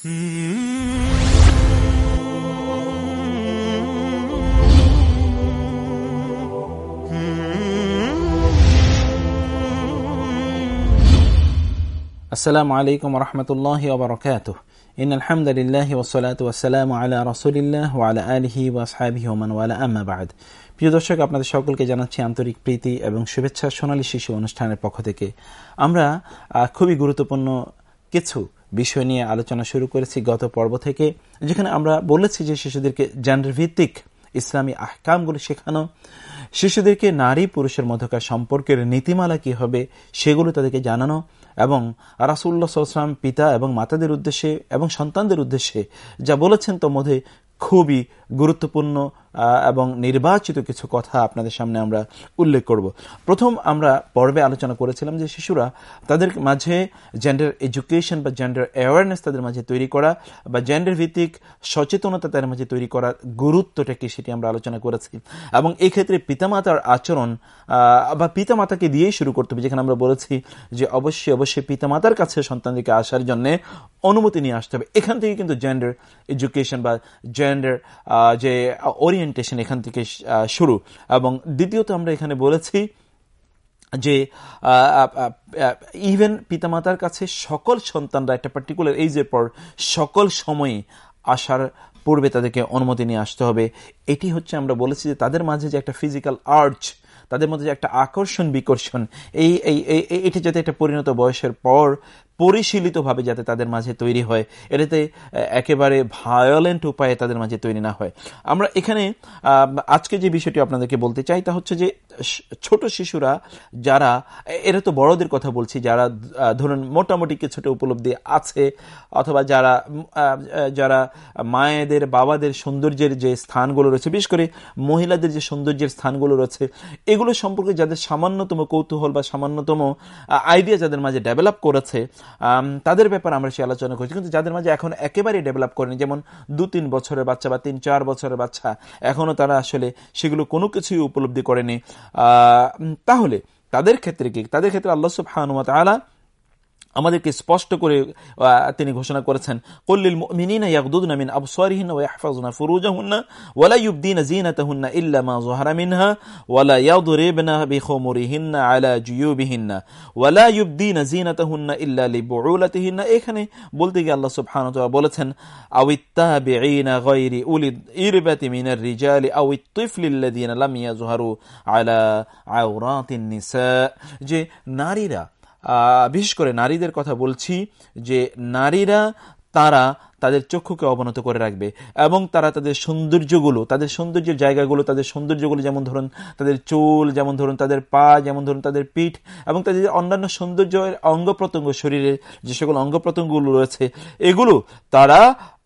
আসসালামু আলাইকুম রহমতুল্লাহ ওবরকাত ইন আলহামদুলিল্লাহ ওসলাত ওয়াসালাম আলা রসুলিল্লাহ ওয়ালা আলহি ওয়াসহাবি ওমান ওয়ালা। আম্মা বাদ। প্রিয় দর্শক, আপনাদের সকলকে জানাচ্ছি আন্তরিক প্রীতি এবং শুভেচ্ছা সোনালী শিশু অনুষ্ঠানের পক্ষ থেকে। আমরা খুবই গুরুত্বপূর্ণ কিছু বিষয় নিয়ে আলোচনা শুরু করেছি গত পর্ব থেকে, যেখানে আমরা বলেছি যে শিশুদেরকে জেন্ডার ভিত্তিক ইসলামী আহকামগুলো শেখানো, শিশুদেরকে নারী পুরুষের মধ্যকার সম্পর্কের নীতিমালা কি হবে সেগুলো তাদেরকে জানানো এবং রাসুল্লাহ সাল্লাম পিতা এবং মাতাদের উদ্দেশ্যে এবং সন্তানদের উদ্দেশ্যে যা বলেছেন, তোর মধ্যে খুবই গুরুত্বপূর্ণ এবং নির্বাচিত কিছু কথা আপনাদের সামনে আমরা উল্লেখ করব। প্রথম আমরা পর্বে আলোচনা করেছিলাম যে শিশুরা তাদের মাঝে জেন্ডার এডুকেশন বা জেন্ডার অ্যাওয়ারনেস তাদের মাঝে তৈরি করা বা জেন্ডার ভিত্তিক সচেতনতা তাদের মাঝে তৈরি করার গুরুত্বটা কি সেটি আমরা আলোচনা করেছি। এবং এই ক্ষেত্রে পিতামাতার আচরণ বা পিতামাতাকে দিয়েই শুরু করতে হবে। যেখানে আমরা বলেছি যে অবশ্যই অবশ্যই পিতামাতার কাছে সন্তানদেরকে আসার জন্য অনুমতি নিয়ে আসতে হবে। এখান থেকে কিন্তু জেন্ডার এডুকেশন বা জেন্ডার যে ওরিয়েন্টেশন এখান থেকে শুরু। এবং দ্বিতীয়ত আমরা এখানে বলেছি যে ইভেন পিতামাতার কাছে সকল সন্তানরা একটা পার্টিকুলার এইজের পর সকল সময়ে আসার পূর্বে তাদেরকে অনুমতি নিয়ে আসতে হবে। এটি হচ্ছে আমরা বলেছি যে তাদের মাঝে যে একটা ফিজিক্যাল আর্চ তাদের মধ্যে যে একটা আকর্ষণ, বিকর্ষণ এই, এটি যাতে একটা পরিণত বয়সের পর পরিশীলিতভাবে যাতে তাদের মাঝে তৈরি হয়। এটাতে একেবারে ভায়োলেন্ট উপায়ে তাদের মাঝে তৈরি না হয়। আমরা এখানে আজকে যে বিষয়টি আপনাদেরকে বলতে চাই তা হচ্ছে যে ছোট শিশুরা যারা এরা তো বড়দের কথা বলছি, যারা ধরুন মোটামুটি কিছুটা উপলব্ধি আছে, অথবা যারা যারা মায়েদের, বাবাদের সৌন্দর্যের যে স্থানগুলো রয়েছে, বিশেষ করে মহিলাদের যে সৌন্দর্যের স্থানগুলো রয়েছে, এগুলো সম্পর্কে যাদের সামান্যতম কৌতূহল বা সামান্যতম আইডিয়া যাদের মাঝে ডেভেলপ করেছে তাদের ব্যাপারে আমরা সে আলোচনা করছি। কিন্তু যাদের মাঝে এখন একেবারেই ডেভেলপ করেনি, যেমন দু তিন বছরের বাচ্চা বা তিন চার বছরের বাচ্চা এখনও তারা আসলে সেগুলো কোনো কিছুই উপলব্ধি করেনি। তাহলে তাদের ক্ষেত্রে কি? তাদের ক্ষেত্রে আল্লাহ সুবহানুমত আলা আমাদেরকে স্পষ্ট করে তিনি ঘোষণা করেছেন কল্লিল মুমিনিনা ইয়াগদুদনা মিন আবসারিহিন্না ওয়া ইয়াহফাজুনা ফুরুজাহুন্না ওয়ালা ইউবদিনা জিনাতাহুন্না ইল্লা মা যুহারা মিনহা ওয়ালা ইয়াদরিবনা বিখুমুরিহিন্না আলা জুয়ুবিহিন্না ওয়ালা ইউবদিনা জিনাতাহুন্না ইল্লা লিবুউলাতিহিন্না। এখানে বলতে গিয়ে আল্লাহ সুবহানাহু ওয়া তাআলা বলেছেন আউইত্তাবিঈনা গায়রি উলিদ ইরবাতি মিনার রিজালি আউইত্তিফলিল্লাযিনা লাম ইয়াজহারু আলা আওরাতিন নিসা। যে নারীরা বিশেষ করে নারীদের কথা বলছি যে নারীরা তারা তাদের চক্ষুকে অবনত করে রাখবে এবং তারা তাদের সৌন্দর্যগুলো, তাদের সৌন্দর্যের জায়গাগুলো, তাদের সৌন্দর্যগুলো যেমন ধরুন তাদের চুল, যেমন ধরুন তাদের পা, যেমন ধরুন তাদের পিঠ এবং তাদের অন্যান্য সৌন্দর্যের অঙ্গ প্রত্যঙ্গ শরীরের যে সকল অঙ্গ প্রত্যঙ্গগুলো রয়েছে, এগুলো তারা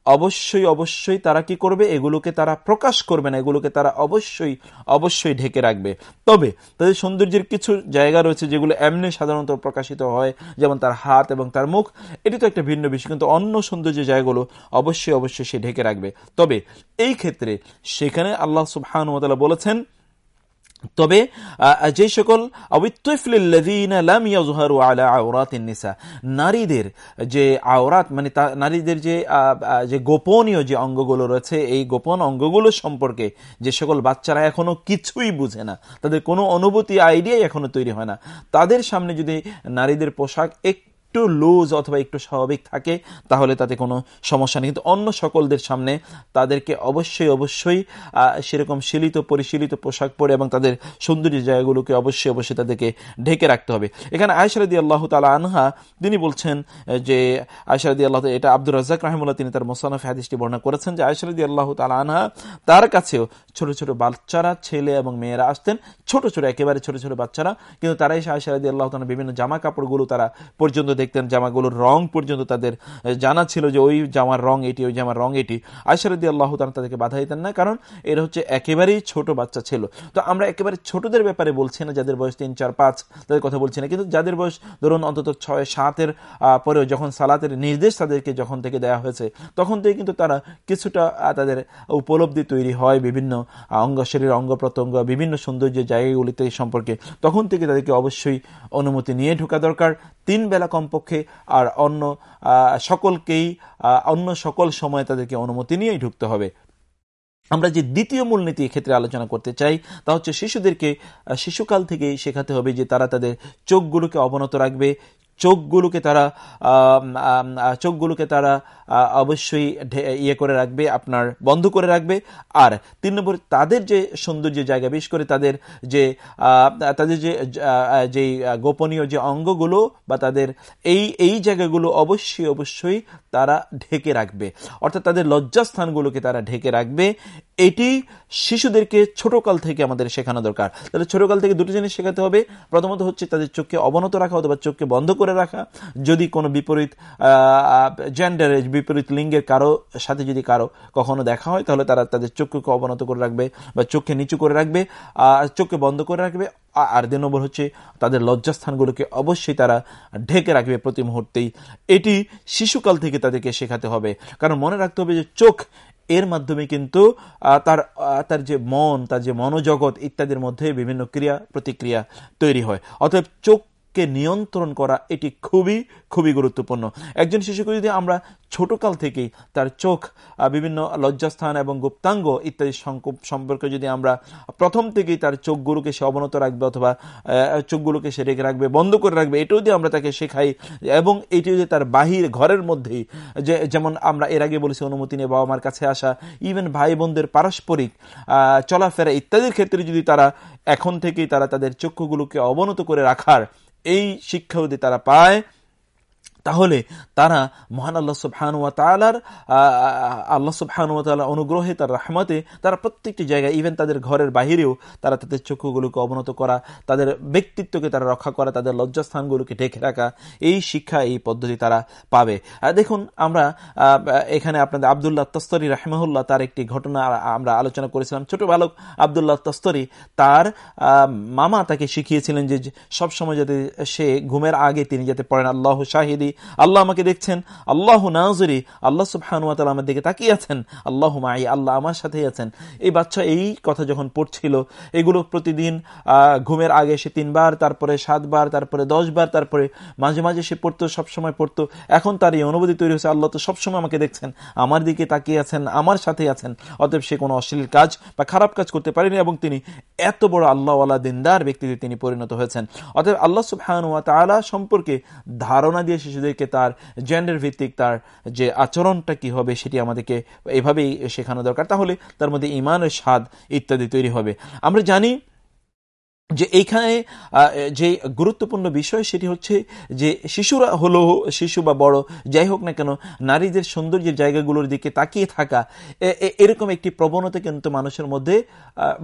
অবশ্যই অবশ্যই তারা কি করবে? এগুলোকে তারা প্রকাশ করবে না। এগুলোকে তারা অবশ্যই অবশ্যই ঢেকে রাখবে। তবে তাদের সৌন্দর্যের কিছু জায়গা রয়েছে যেগুলো এমনি সাধারণত প্রকাশিত হয়, যেমন তার হাত এবং তার মুখ। এটি তো একটা ভিন্ন বিষয়, কিন্তু অন্য সৌন্দর্যের জায়গাগুলো অবশ্যই অবশ্যই সে ঢেকে রাখবে। তবে এই ক্ষেত্রে সেখানে আল্লাহ সুবহানুমতালা বলেছেন তবে যে সকল নারীদের যে আওরাত মানে নারীদের যে যে গোপনীয় যে অঙ্গগুলো রয়েছে, এই গোপন অঙ্গগুলো সম্পর্কে যে সকল বাচ্চারা এখনও কিছুই বুঝে না, তাদের কোনো অনুভূতি, আইডিয়াই এখনও তৈরি হয় না। তাদের সামনে যদি নারীদের পোশাক এক একটু লুজ অথবা একটু স্বাভাবিক থাকে, তাহলে তাতে কোনো সমস্যা নেই। কিন্তু অন্য সকলদের সামনে তাদেরকে অবশ্যই অবশ্যই সেরকম শিলিত, পরিশীলিত পোশাক পরে এবং তাদের সৌন্দর্য জায়গাগুলোকে অবশ্যই অবশ্যই তাদেরকে ঢেকে রাখতে হবে। এখানে আয়সারদি আল্লাহ তালা আনহা, তিনি বলছেন যে আয়সারদি আল্লাহ এটা আব্দুর রাজাক রাহিমুল্লাহ তিনি তার মোসানফ হাদিসটি বর্ণনা করেছেন যে আয়সারদি আল্লাহ তালা আনহা তার কাছেও ছোট ছোট বাচ্চারা, ছেলে এবং মেয়েরা আসতেন। ছোট ছোট, একেবারে ছোট ছোট বাচ্চারা। কিন্তু তারাই আয়সারদি আল্লাহ তালা বিভিন্ন জামা কাপড়গুলো তারা পর্যন্ত দেখতেন জামাগুলোর রং পর্যন্ত তাদের জানা ছিল যে ওই জামার রং এটি, ওই জামার রং এটি। আয়সারদি আল্লাহ তাদেরকে বাধা দিতেন না, কারণ এরা হচ্ছে একেবারেই ছোট বাচ্চা ছিল। তো আমরা একেবারে ছোটদের ব্যাপারে বলছি না, যাদের বয়স তিন, চার, পাঁচ, তাদের কথা বলছি না। কিন্তু যাদের বয়স ধরুন অন্তত ছয়, সাতের পরেও যখন সালাতের নির্দেশ তাদেরকে যখন থেকে দেওয়া হয়েছে, তখন থেকে কিন্তু তারা কিছুটা তাদের উপলব্ধি তৈরি হয় বিভিন্ন অঙ্গ শরীর, অঙ্গ প্রত্যঙ্গ, বিভিন্ন সৌন্দর্য জায়গাগুলিতে সম্পর্কে। তখন থেকে তাদেরকে অবশ্যই অনুমতি নিয়ে ঢোকা দরকার। তিন বেলা কম কমপক্ষে আর অন্য সকলকেই অন্য সকল সময় তাদেরকে অনুমতি নিয়েই ঢুকতে হবে। আমরা যে দ্বিতীয় মূলনীতি ক্ষেত্রে আলোচনা করতে চাই, তা হচ্ছে শিশুদেরকে শিশুকাল থেকেই শেখাতে হবে যে তারা তাদের চোখগুলোকে অবনত রাখবে চোখগুলোকে তারা চোখগুলোকে তারা অবশ্যই ইয়ে করে রাখবে, আপনার বন্ধ করে রাখবে। আর তিন নম্বর, তাদের যে সৌন্দর্য জায়গা, বিশেষ করে তাদের যে তাদের যে যেই গোপনীয় যে অঙ্গগুলো বা তাদের এই এই জায়গাগুলো অবশ্যই অবশ্যই তারা ঢেকে রাখবে। অর্থাৎ তাদের লজ্জাস্থানগুলোকে তারা ঢেকে রাখবে। এটি শিশুদেরকে ছোটকাল থেকে আমাদের শেখানো দরকার। তাহলে ছোটকাল থেকে দুটো জিনিস শেখাতে হবে। প্রথমত হচ্ছে তাদের চোখকে অবনত রাখা অথবা চোখকে বন্ধ রাখা, যদি কোনো বিপরীত জেন্ডারের বিপরীত লিঙ্গের কারও সাথে যদি কারও কখনো দেখা হয়, তাহলে তারা তাদের চোখকে অবনত করে রাখবে বা চোখকে নিচু করে রাখবে আর চোখকে বন্ধ করে রাখবে। আর দুই নম্বর হচ্ছে তাদের লজ্জাস্থানগুলোকে অবশ্যই তারা ঢেকে রাখবে প্রতি মুহূর্তেই। এটি শিশুকাল থেকে তাদেরকে শেখাতে হবে। কারণ মনে রাখতে হবে যে চোখ এর মাধ্যমে কিন্তু তার তার যে মন, তার যে মনোজগৎ ইত্যাদির মধ্যে বিভিন্ন ক্রিয়া প্রতিক্রিয়া তৈরি হয়। অতএব চোখ কে নিয়ন্ত্রণ করা এটি খুবই খুবই গুরুত্বপূর্ণ। একজন শিশুকে যদি আমরা ছোটকাল থেকেই তার চোখ বিভিন্ন লজ্জাস্থান এবং গুপ্তাঙ্গ ইত্যাদি সম্পর্কে যদি আমরা প্রথম থেকেই তার চোখগুলোকে সে অবনত রাখবে অথবা চোখগুলোকে সে রেখে রাখবে, বন্ধ করে রাখবে, এটাও যদি আমরা তাকে শেখাই এবং এটি যদি তার বাহির ঘরের মধ্যেই, যে, যেমন আমরা এর আগে বলেছি অনুমতি নিয়ে বাবা মার কাছে আসা ইভেন ভাই বোনদের পারস্পরিক চলাফেরা ইত্যাদির ক্ষেত্রে যদি তারা এখন থেকেই তারা তাদের চক্ষুগুলোকে অবনত করে রাখার এই শিক্ষা যদি তারা পায় তাহলে তারা মহান আল্লাহ সুবহানুয়া তালার আল্লাহ সুবহানুয়া তালার অনুগ্রহে তার রাহমতে তারা প্রত্যেকটি জায়গায় ইভেন তাদের ঘরের বাহিরেও তারা তাদের চক্ষুগুলোকে অবনত করা, তাদের ব্যক্তিত্বকে তারা রক্ষা করা, তাদের লজ্জাস্থানগুলোকে ঢেকে রাখা, এই শিক্ষা, এই পদ্ধতি তারা পাবে। দেখুন, আমরা এখানে আপনাদের আবদুল্লাহ তস্তরি রাহমহুল্লাহ তার একটি ঘটনা আমরা আলোচনা করেছিলাম। ছোট বালক আবদুল্লাহ তস্তরি তার মামা তাকে শিখিয়েছিলেন যে সবসময় যাতে সে ঘুমের আগে তিনি যাতে পড়েন। আল্লাহ শাহিদি আল্লাহ আমাকে দেখছেন, আল্লাহ নাজরি, আল্লাহ সুবহানুয়াতাল আমার দিকে তাকিয়ে আছেন, আল্লাহ মাই আল্লাহ আমার সাথেই আছেন। এই বাচ্চা এই কথা যখন পড়ছিল, এগুলো প্রতিদিন ঘুমের আগে সে তিনবার, তারপরে সাতবার, তারপরে দশবার, তারপরে মাঝে মাঝে সে পড়তো, সবসময় পড়তো। এখন তার এই অনুভূতি তৈরি হয়েছে, আল্লাহ তো সবসময় আমাকে দেখছেন, আমার দিকে তাকিয়ে আছেন, আমার সাথেই আছেন। অতএব সে কোনো অশ্লীল কাজ বা খারাপ কাজ করতে পারেনি এবং তিনি এত বড় আল্লাহওয়ালা, দিনদার ব্যক্তিতে তিনি পরিণত হয়েছেন। অতএব আল্লাহ সুবহানুয়া তালা সম্পর্কে ধারণা দিয়ে শিশু শিশুদেরকে তার জেন্ডার ভিত্তিক তার যে আচরণটা কি হবে সেটি আমাদেরকে এভাবেই শেখানো দরকার। তাহলে তার মধ্যে ইমানের স্বাদ ইত্যাদি তৈরি হবে। আমরা জানি যে এইখানে যে গুরুত্বপূর্ণ বিষয় সেটি হচ্ছে যে শিশুরা হলো শিশু বা বড়, যাই হোক না কেন, নারীদের সৌন্দর্যের জায়গাগুলোর দিকে তাকিয়ে থাকা এরকম একটি প্রবণতা কিন্তু মানুষের মধ্যে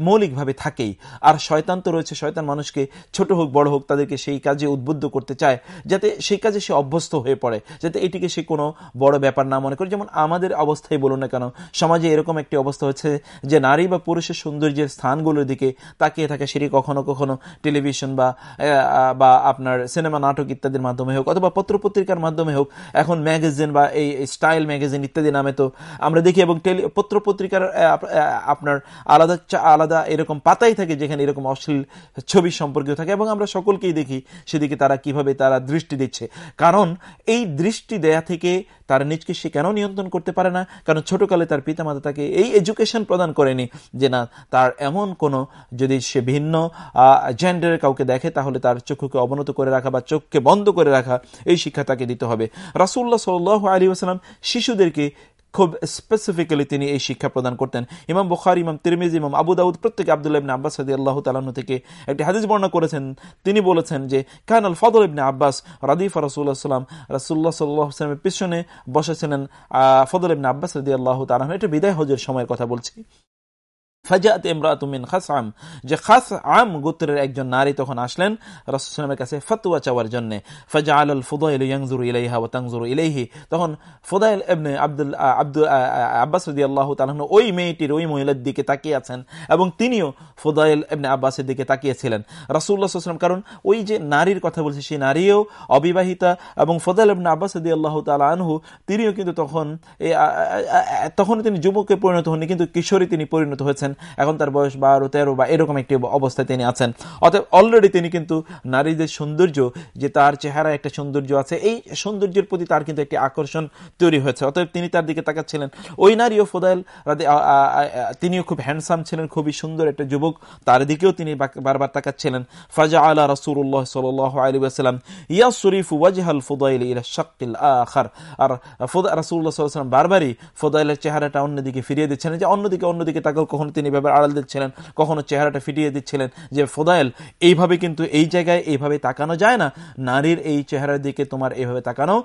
মৌলিকভাবে থাকেই। আর শয়তান তো রয়েছে, শয়তান মানুষকে ছোট হোক, বড় হোক, তাদেরকে সেই কাজে উদ্বুদ্ধ করতে চায়, যাতে সেই কাজে সে অভ্যস্ত হয়ে পড়ে, যাতে এটিকে সে কোনো বড় ব্যাপার না মনে করে। যেমন আমাদের অবস্থায় বলুন না কেন, সমাজে এরকম একটি অবস্থা হচ্ছে যে নারী বা পুরুষের সৌন্দর্যের স্থানগুলোর দিকে তাকিয়ে থাকে, সেটি কখনো কখনো টেলিভিশন বা বা আপনার সিনেমা, নাটক ইত্যাদির মাধ্যমে হোক অথবা পত্রপত্রিকার মাধ্যমে হোক, এখন ম্যাগাজিন বা এই স্টাইল ম্যাগাজিন ইত্যাদি নামে তো আমরা দেখি এবং টেলি, পত্রপত্রিকার আপনার আলাদা আলাদা এরকম পাতাই থাকে যেখানে এরকম অশ্লীল ছবি সম্পর্কেও থাকে এবং আমরা সকলকেই দেখি সেদিকে তারা কীভাবে তারা দৃষ্টি দিচ্ছে। কারণ এই দৃষ্টি দেয়া থেকে তার নিজকে সে কেন নিয়ন্ত্রণ করতে পারে না? কারণ ছোটকালে তার পিতামাতা তাকে এই এডুকেশন প্রদান করেনি যে, না, তার এমন কোনো যদি সে ভিন্ন জেন্ডারের কাউকে দেখে, তাহলে তার চক্ষুকে অবনত করে রাখা বা চোখকে বন্ধ করে রাখা, এই শিক্ষা তাকে দিতে হবে। রাসুল্লাহ সাল আলী আসালাম শিশুদেরকে খুব স্পেসিফিক্যালি তিনি এই শিক্ষা প্রদান করতেন। ইমাম বুখার, ইমাম তিরমিজ, ইমাম আবু দাউদ, প্রত্যেকে আবদুল্লাহ ইবনে আব্বাস সাদি আল্লাহ তালাহু থেকে একটি হাদিস বর্ণনা করেছেন। তিনি বলেছেন যে, কান আল ফদল ইবনে আব্বাস রাদিফা রসুল্লাহ সাল্লাম রাসুল্লাহ সাল্লাহ সাল্লামের পিছনে বসেছিলেন ফদল ইবনে আব্বাস সাদি আল্লাহ তালাহ এটা বিদায় হজের সময়ের কথা বলছি। ফাজাত ইমরাতুমিন খাস আম যে খাস আম গোত্রের একজন নারী তখন আসলেন রসুলের কাছে ফতুয়া চাওয়ার জন্য। ফাজা আল ফুদাইল ইয়াংজুর ইলাইহা ও তাংজুর ইলাইহি। তখন ফুদাইল এমনি আব্দুল আব্দুল আব্বাস রদি আল্লাহ ওই মেয়েটির, ওই মহিলার দিকে তাকিয়ে আছেন এবং তিনিও ফুদাইল এমনি আব্বাসের দিকে তাকিয়েছিলেন। রাসুল্লাহ সাল্লাম কারণ ওই যে নারীর কথা বলছে সেই নারীও অবিবাহিতা এবং ফদাইল এমনি আব্বাস রদি আল্লাহ তালা আনহু, তিনিও কিন্তু তখন তখন তিনি যুবকে পরিণত হননি, কিন্তু কিশোরী তিনি পরিণত হয়েছেন। এখন তার বয়স বারো, তেরো বা এরকম একটি অবস্থায় তিনি আছেন। অতএব অলরেডি তিনি কিন্তু নারীদের সৌন্দর্য, যে তার চেহারা একটা সৌন্দর্য আছে, এই সৌন্দর্যের প্রতি তার কিন্তু একটি আকর্ষণ তৈরি হয়েছে। অতএব তিনি তার দিকে তাকাচ্ছিলেন। ওই নারীও ফোদাইল তিনিও খুব হ্যান্ডসাম ছিলেন, খুবই সুন্দর একটা যুবক। তার দিকেও তিনি বারবার তাকাচ্ছিলেন। ফাজা আলা রসুল্লাহ সাল আলী আসালাম ইয়া শরীফ ওয়াজহাল ফুদাইল ইলা শাকিল আর রাসুল্লাহ সাল্লাম বারবারই ফোদাইলের চেহারাটা অন্যদিকে ফিরিয়ে দিচ্ছেন। যে অন্যদিকে অন্যদিকে তাকেও, কখনো তিনি এভাবে আড়াল দিচ্ছিলেন, কখনো চেহারাটা ফিরিয়ে দিচ্ছিলেন যে ফোদাইল এইভাবে কিন্তু এই জায়গায় এইভাবে তাকানো যায় না। নারীর এই চেহারার দিকে তোমার এইভাবে তাকানো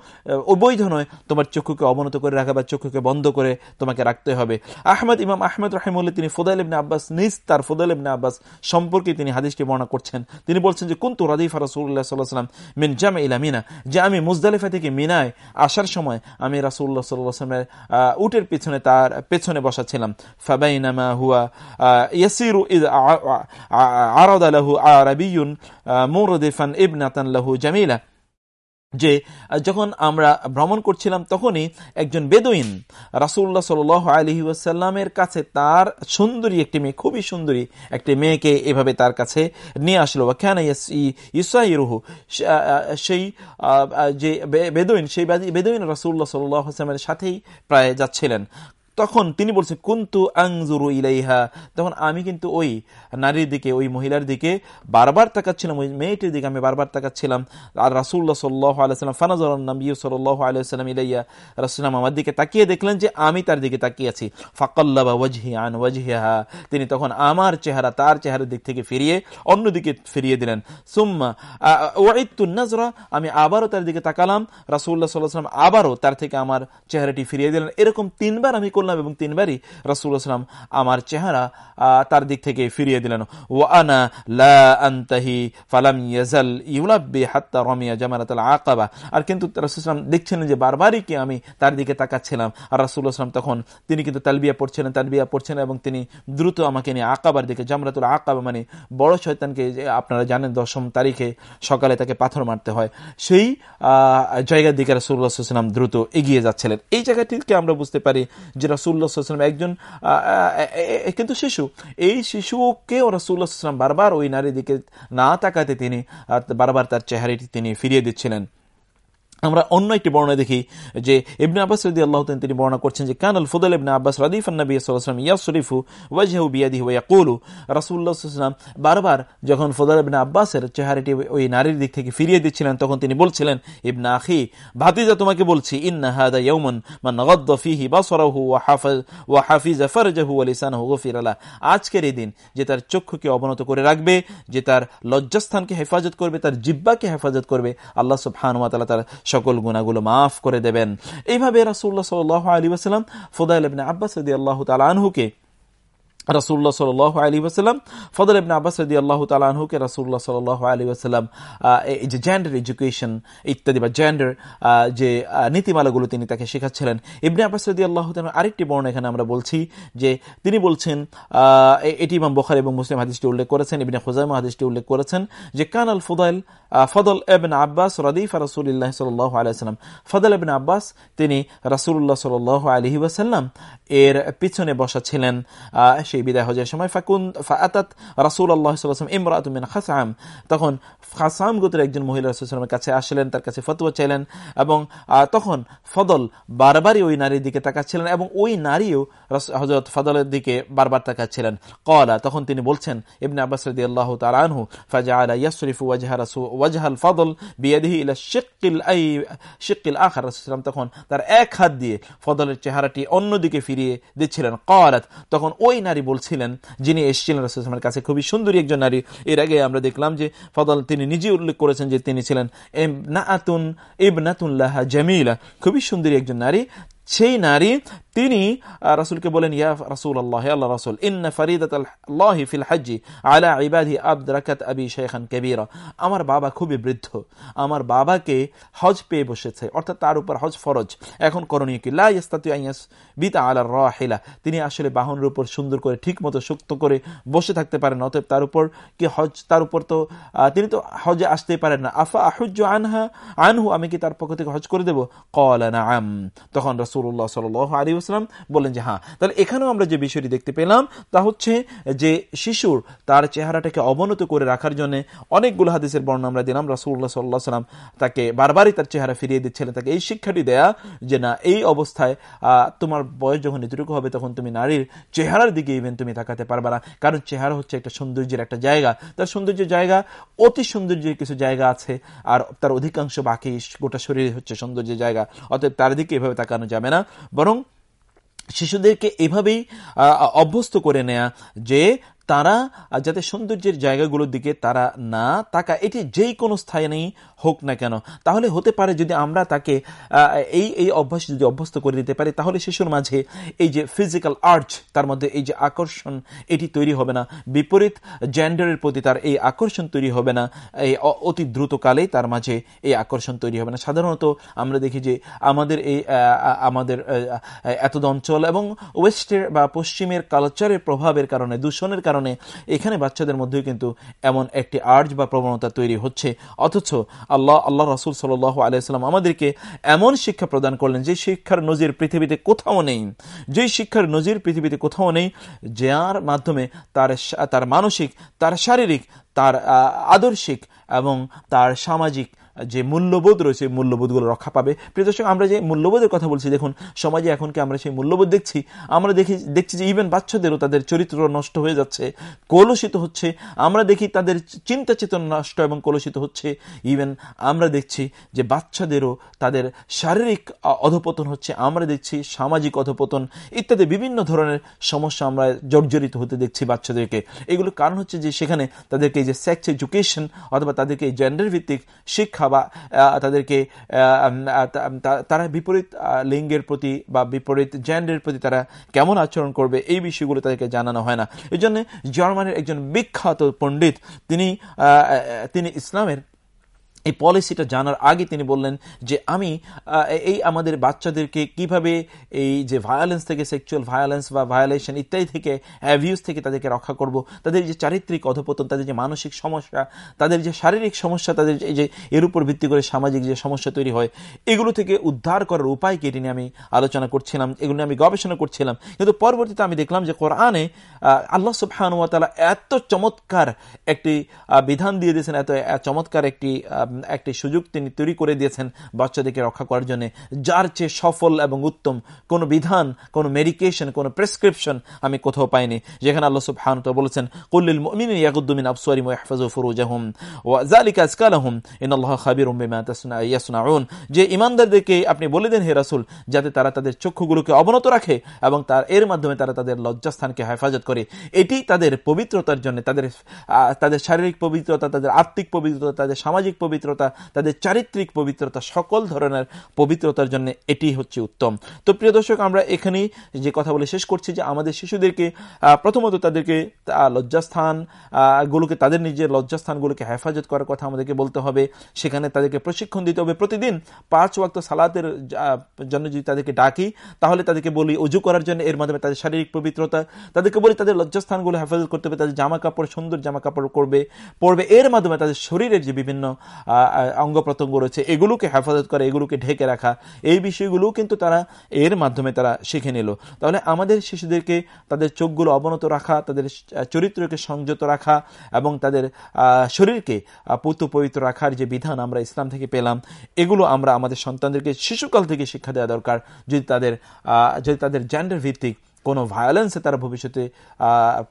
অবৈধ নয়। তোমার চক্ষুকে অবনত করে রাখা বা চক্ষুকে বন্ধ করে তোমাকে রাখতে হবে। আহমদ, ইমাম আহমদ রাহিমুল্লাহ, তিনি ফোদাইল ইবনে আব্বাস নিজ, তার ফোদাইল ইবনে আব্বাস সম্পর্কে তিনি হাদিসটি বর্ণনা করছেন। তিনি বলছেন যে, কুন্তু রাদিফা রাসুল্লাহ সাল্লাহ সাল্লাম মিন জামে ইলা মিনা যে, আমি মুজদালিফা থেকে মিনায় আসার সময় আমি রাসুল্লাহ সাল্লাহ সাল্লামের উটের পিছনে তার পেছনে বসা ছিলাম। ফাবাইনামা হুয়া ইয়াসিরু ইদ আরাদা লাহু আরাবিয়ুন মুরদিফান ইবনাতান লাহু জামিলা যে যখন আমরা ভ্রমণ করছিলাম তখনই একজন বেদুইন রাসুল্লাহ সাল আলহি ওয়াসাল্লামের কাছে তার সুন্দরী একটি মেয়ে, খুবই সুন্দরী একটি মেয়েকে এভাবে তার কাছে নিয়ে আসলো। বা কেন ইসাইরুহু সেই যে বেদুইন, সেই বেদুইন রাসুল্লাহ সাল্লাহ আসলামের সাথেই প্রায় যাচ্ছিলেন। তখন তিনি বলছেন কুন্তু আংজুরু ইলাইহা? তখন আমি কিন্তু ওই নারীর দিকে, ওই মহিলার দিকে বারবার তাকাচ্ছিলাম, ওই মেয়েটির দিকে আমি বারবার তাকাচ্ছিলাম। আর রাসুল্লাহ সাল্লাহ আলাইসালাম ফানাজুল্লাহ সাল্লাহ আলাইসালাম ইলাইয়া রাসুলাম আমার দিকে তাকিয়ে দেখলেন যে আমি তার দিকে তাকিয়েছি ফাকাল্লাবা ওয়াজহি আন ওয়াজহিহা। তিনি তখন আমার চেহারা, তার চেহারার দিক থেকে ফিরিয়ে অন্যদিকে ফিরিয়ে দিলেন। সুম্মা ওয়াইতুন নাজরা, আমি আবারও তার দিকে তাকালাম। রাসুল্লাহ সাল্লাহ সাল্লাম আবারও তার থেকে আমার চেহারাটি ফিরিয়ে দিলেন। এরকম তিনবার আমি করলাম এবং তিনবারই রাসুলাম আমার চেহারা তার দিক থেকে ফিরিয়ে দিলেন। ও আনা লাহি ফালাম ইয়াজাল ইউলাব্বি হাত্তা রমিয়া জামারাত আকাবা। আর কিন্তু রাসুলাম দেখছিলেন যে বারবারই কি আমি তার দিকে তাকাচ্ছিলাম। আর রাসুলাম তখন তিনি কিন্তু তালবিয়া পড়ছিলেন, তালবিয়া পড়ছেন এবং তিনি দ্রুত আমাকে নিয়ে আকাবার দিকে, জামরাতুল আকাবা মানে বড় শয়তানকে আপনারা জানেন দশম তারিখে সকালে তাকে পাথর মারতে হয়। সেই জায়গার দিকে রাসুল্লাহাম দ্রুত এগিয়ে যাচ্ছিলেন। এই জায়গাটিকে আমরা বুঝতে পারি যে রাসুল্লাহাম একজন কিন্তু শিশু। এই শিশুকেও রাসুল্লাহাম বারবার ওই নারীর দিকে না তাকাতে তিনি বারবার তার চেহারাটি তিনি ফিরিয়ে দিচ্ছিলেন। আমরা অন্য একটি বর্ণনা দেখি যে ইবনে আব্বাস রদি আল্লাহ তিনি বর্ণনা করছেন যে, কানাল ফুদল ইবনে আব্বাস রাদিফ নবী সাল্লাম ইয়া শরীফু ওয়াজহু বিয়াদি ওয়া কুলু রাসূলুল্লাহ বারবার যখন ফুদল ইবনে আব্বাসের চেহারাটি ওই নারীর দিক থেকে ফিরিয়ে দিচ্ছিলেন, তখন তিনি বলছিলেন, ইবনে আখি, ভাতিজা তোমাকে বলছি, ইন্না হাদা ইয়াউমান মান গাদ্দ ফিহি বাসরাহু ওয়া হাফাজ ওয়া হাফিজা ফারজাহু ওয়া লিসানহু গফির লা আজকের এই দিন যে তার চক্ষুকে অবনত করে রাখবে, যে তার লজ্জাস্থানকে হেফাজত করবে, তার জিব্বাকে হেফাজত করবে, আল্লাহ সুবহানাহু ওয়া তাআলা তার সকল গুণাগুলো মাফ করে দেবেন। এইভাবে রাসুল্লাহ সাল আলী আসালাম ফোদাইল আব্বাস আল্লাহ তালা আনহুকে রাসুল্লাহ সাল আলী ওসালাম ফদল ইবনে আব্বাস রদি আল্লাহ তালাহুকে রাসুল্লাহ সাল আলী ওসালাম এই যে জেন্ডার এডুকেশন ইত্যাদি বা জেন্ডার যে নীতিমালাগুলো তিনি তাকে শেখাচ্ছিলেন। ইবনে আব্বাস রদি আল্লাহ আরেকটি বর্ণ এখানে আমরা বলছি যে তিনি বলছেন এটি ইমাম বখার এবং মুসলিম হাদিসটি উল্লেখ করেছেন, ইবনে খোজাইমা হাদিসটি উল্লেখ করেছেন যে কান আল ফদাইল ফদল এবিন আব্বাস রদিফ রাসুল্লাহ সাল আলাইসাল্লাম ফদল এবিন আব্বাস তিনি রাসুল্লাহ সাল আলহি ওয়াসাল্লাম এর পিছনে বসা ছিলেন সেই বিদায় হজের সময় ফাকুন ফাতাত রাসুল আল্লাহ সাল্লাম ইমরাতুমিন খাসাম তখন খাসাম গোত্রের একজন মহিলা রাসুলের কাছে আসলেন, তার কাছে ফতুয়া চাইলেন এবং তখন ফদল বারবারই ওই নারীর দিকে তাকাচ্ছিলেন এবং ওই নারীও হজরত ফদলের দিকে বারবার তাকাচ্ছিলেন। কলা তখন তিনি বলছেন, ইবনে আব্বাস রদি আল্লাহ তালানহু ফাজা আলা ইয়াসরিফু ওয়াজহা রাসু ওয়াজহাল ফদল বিয়াদিহি ইলা শিক্কিল আই শিক্কিল আখার। রাসুলাম তখন তার এক হাত দিয়ে ফদলের চেহারাটি অন্যদিকে ফিরিয়ে দিচ্ছিলেন। কলাত তখন ওই নারী বলছিলেন, যিনি এসেছিলেন রাসুলের কাছে, খুবই সুন্দরী একজন নারী। এর আগে আমরা দেখলাম যে ফদল তিনি নিজে উল্লেখ করেছেন যে তিনি ছিলেন এম না আতুন নাতুন ইবনাতুল্লাহ জামিলা। খুবই সুন্দরী একজন নারী। সেই নারী তিনি রাসুলকে বলেন, ইয়া রাসুল আল্লাহ আল্লাহ রাসুল, ইন্না ফরিদাত আল্লাহ ফিল হাজি আলা ইবাদি আব্দ রাকাত আবি শেখান কবিরা। আমার বাবা খুবই বৃদ্ধ। আমার বাবাকে হজ পেয়ে বসেছে, অর্থাৎ তার উপর হজ ফরজ। এখন করণীয় কি? লাস্তাতু আইয়াস বিতা আলা রাহিলা। তিনি আসলে বাহনের উপর সুন্দর করে ঠিক মতো সুক্ত করে বসে থাকতে পারেন, অতএব তার উপর কি হজ, তার উপর তো তিনি তো হজে আসতেই পারেন না। আফা আহুজ আনহা, আনহু, আমি কি তার পক্ষ থেকে হজ করে দেবো? কলা না আম তখন রসুল্লাহ সাল আলী সাল্লাম বললেন যে হ্যাঁ তাহলে এখানেও আমরা যে বিষয়টি দেখতে পেলাম, তা হচ্ছে যে শিশুর তার চেহারাটাকে অবনত করে রাখার জন্য অনেকগুলো হাদিসের বর্ণনা আমরা দিলাম। রাসুল্লাহ সাল্লাহ সাল্লাম তাকে বারবারই তার চেহারা ফিরিয়ে দিচ্ছিলেন, তাকে এই শিক্ষাটি দেয়া যে, না, এই অবস্থায় তোমার বয়স যখন এতটুকু হবে, তখন তুমি নারীর চেহারার দিকে ইভেন তুমি তাকাতে পারবে না। কারণ চেহারা হচ্ছে একটা সৌন্দর্যের একটা জায়গা। তার সৌন্দর্যের জায়গা, অতি সৌন্দর্যের কিছু জায়গা আছে, আর তার অধিকাংশ বাকি গোটা শরীর হচ্ছে সৌন্দর্যের জায়গা। অতএব তার দিকে এভাবে তাকানো যাবে না। বরং শিশুদেরকে এভাবেই অভ্যস্ত করে নেয়া যে তারা যাতে সৌন্দর্যের জায়গাগুলোর দিকে তারা না তাকা এটি যেই কোনো স্থানে হোক না কেন। তাহলে হতে পারে যদি আমরা তাকে এই এই অভ্যাস যদি অভ্যস্ত করে দিতে পারি, তাহলে শিশুর মাঝে এই যে ফিজিক্যাল আর্চ তার মধ্যে এই যে আকর্ষণ, এটি তৈরি হবে না। বিপরীত জেন্ডারের প্রতি তার এই আকর্ষণ তৈরি হবে না। এই অতি দ্রুতকালেই তার মাঝে এই আকর্ষণ তৈরি হবে না। সাধারণত আমরা দেখি যে আমাদের এই আমাদের এত অঞ্চল এবং ওয়েস্টের বা পশ্চিমের কালচারের প্রভাবের কারণে, দূষণের কারণে কারণে এখানে বাচ্চাদের মধ্যেও কিন্তু এমন একটি আর্জ বা প্রবণতা তৈরি হচ্ছে। অথচ আল্লাহ আল্লাহ রাসুল সাল আলাইসাল্লাম আমাদেরকে এমন শিক্ষা প্রদান করলেন যে শিক্ষার নজির পৃথিবীতে কোথাও নেই। যে শিক্ষার নজির পৃথিবীতে কোথাও নেই, যার মাধ্যমে তার তার মানসিক, তার শারীরিক, তার আদর্শিক এবং তার সামাজিক যে মূল্যবোধ রয়েছে মূল্যবোধগুলো রক্ষা পাবে। প্রিয় দর্শক, আমরা যে মূল্যবোধের কথা বলছি, দেখুন, সমাজে এখনকে আমরা সেই মূল্যবোধ দেখছি? আমরা দেখি, দেখছি যে ইভেন বাচ্চাদেরও তাদের চরিত্র নষ্ট হয়ে যাচ্ছে, কলুষিত হচ্ছে। আমরা দেখি তাদের চিন্তা চেতনা নষ্ট এবং কলুষিত হচ্ছে। ইভেন আমরা দেখছি যে বাচ্চাদেরও তাদের শারীরিক অধপতন হচ্ছে। আমরা দেখছি সামাজিক অধপতন ইত্যাদি বিভিন্ন ধরনের সমস্যা আমরা জর্জরিত হতে দেখছি বাচ্চাদেরকে। এগুলো কারণ হচ্ছে যে সেখানে তাদেরকে যে সেক্স এডুকেশন অথবা তাদেরকে জেন্ডার ভিত্তিক শিক্ষা বা তাদেরকে তারা বিপরীত লিঙ্গের প্রতি বা বিপরীত জেন্ডের প্রতি তারা কেমন আচরণ করবে এই বিষয়গুলো তাদেরকে জানানো হয় না। এই জন্য জার্মানির একজন বিখ্যাত পণ্ডিত, তিনি তিনি ইসলামের এই পলিসিটা জানার আগে তিনি বললেন যে আমি এই আমাদের বাচ্চাদেরকে কীভাবে এই যে ভায়োলেন্স থেকে সেক্সুয়াল ভায়োলেন্স বা ভায়োলেশন ইত্যাদি থেকে অ্যাভিউজ থেকে তাদেরকে রক্ষা করব, তাদের যে চারিত্রিক অধপতন, তাদের যে মানসিক সমস্যা, তাদের যে শারীরিক সমস্যা, তাদের যে এর উপর ভিত্তি করে সামাজিক যে সমস্যা তৈরি হয়, এগুলো থেকে উদ্ধার করার উপায় কেটে নিয়ে আমি আলোচনা করছিলাম, এগুলো আমি গবেষণা করছিলাম। কিন্তু পরবর্তীতে আমি দেখলাম যে কোরআনে আল্লাহ সুবহানুয়াতালা এত চমৎকার একটি বিধান দিয়ে দিয়েছেন, এত চমৎকার একটি একটি সুযোগ তিনি তৈরি করে দিয়েছেন বাচ্চাদেরকে রক্ষা করার জন্য, যার চেয়ে সফল এবং উত্তম কোন বিধান, কোন মেডিকেশন কোন প্রেসক্রিপশন আমি কোথাও পাইনি। যেখানে আল্লাহ সুবহান বলেছেন কুল্লিল মুমিনিন ইয়াগুদ্দুমিন আবসারিম ওয়া ফুরুজাহুম ওয়া যালিকা খাবিরুম বিমা ইয়াসনাউন। যে ইমানদারদেরকে আপনি বলে দেন, হে রাসূল, যাতে তারা তাদের চক্ষুগুলোকে অবনত রাখে এবং তার, এর মাধ্যমে তারা তাদের লজ্জাস্থানকে হেফাজত করে। এটি তাদের পবিত্রতার জন্য, তাদের তাদের শারীরিক পবিত্রতা, তাদের আত্মিক পবিত্রতা, তাদের সামাজিক পবিত্রতা, তাদের চারিত্রিক পবিত্রতা, সকল ধরনের পবিত্রতার জন্য এটি হচ্ছে উত্তম। তো প্রিয় দর্শক, আমরা এখানেই যে কথা বলে শেষ করছি যে আমাদের শিশুদেরকে প্রথমত তাদেরকে লজ্জাস্থান গুলোকে, তাদের নিজের লজ্জাস্থানগুলোকে হেফাজত করার কথা আমাদেরকে বলতে হবে। সেখানে তাদেরকে প্রশিক্ষণ দিতে হবে। প্রতিদিন পাঁচ ওয়াক্ত সালাতের জন্য যদি তাদেরকে ডাকি, তাহলে তাদেরকে বলি উজু করার জন্য। এর মাধ্যমে তাদের শারীরিক পবিত্রতা, তাদেরকে বলি তাদের লজ্জাস্থানগুলো হেফাজত করতে হবে। তাদের জামা কাপড় সুন্দর জামা কাপড় করবে পড়বে এর মাধ্যমে তাদের শরীরের যে বিভিন্ন অঙ্গ প্রত্যঙ্গ রয়েছে, এগুলোকে হেফাজত করা, এগুলোকে ঢেকে রাখা, এই বিষয়গুলো কিন্তু তারা এর মাধ্যমে তারা শিখে নিল। তাহলে আমাদের শিশুদেরকে তাদের চোখগুলো অবনত রাখা, তাদের চরিত্রকে সংযত রাখা এবং তাদের শরীরকে পুত পবিত্র রাখার যে বিধান আমরা ইসলাম থেকে পেলাম, এগুলো আমরা আমাদের সন্তানদেরকে শিশুকাল থেকে শিক্ষা দেওয়া দরকার। যদি তাদের যদি তাদের জেন্ডার ভিত্তিক কোনো ভায়োলেন্সে তারা ভবিষ্যতে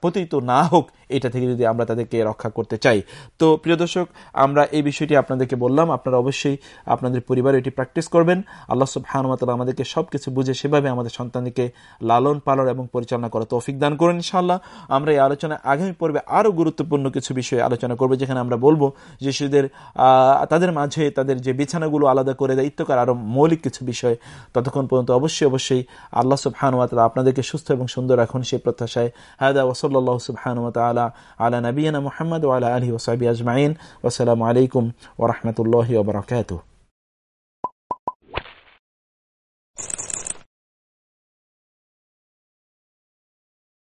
পতিত না হোক, এটা থেকে যদি আমরা তাদেরকে রক্ষা করতে চাই। তো প্রিয় দর্শক, আমরা এই বিষয়টি আপনাদেরকে বললাম। আপনারা অবশ্যই আপনাদের পরিবারে এটি প্র্যাকটিস করবেন। আল্লাহ সব হানুমাতাল আমাদেরকে সব কিছু বুঝে সেভাবে আমাদের সন্তানদেরকে লালন পালন এবং পরিচালনা করা তৌফিক দান করেন ইনশাআল্লাহ। আমরা এই আলোচনায় আগামী পর্বে আরও গুরুত্বপূর্ণ কিছু বিষয়ে আলোচনা করব, যেখানে আমরা বলব যে শিশুদের তাদের মাঝে তাদের যে বিছানাগুলো আলাদা করে দেয় ইত্যকার আরও মৌলিক কিছু বিষয়। ততক্ষণ পর্যন্ত অবশ্যই অবশ্যই আল্লাহ সব হানুমাতাল আপনাদেরকে সুস্থ সুস্থ এবং সুন্দর রাখুন সেই প্রত্যাশায়। হায়দা ওসল্লাহ সুবহানুমত তালা আলা নবীনা মোহাম্মদ ওয়ালা আলহি ওসাবি আজমাইন। ওসালামু আলাইকুম ওরহমতুল্লাহ ওবরাকাতুহ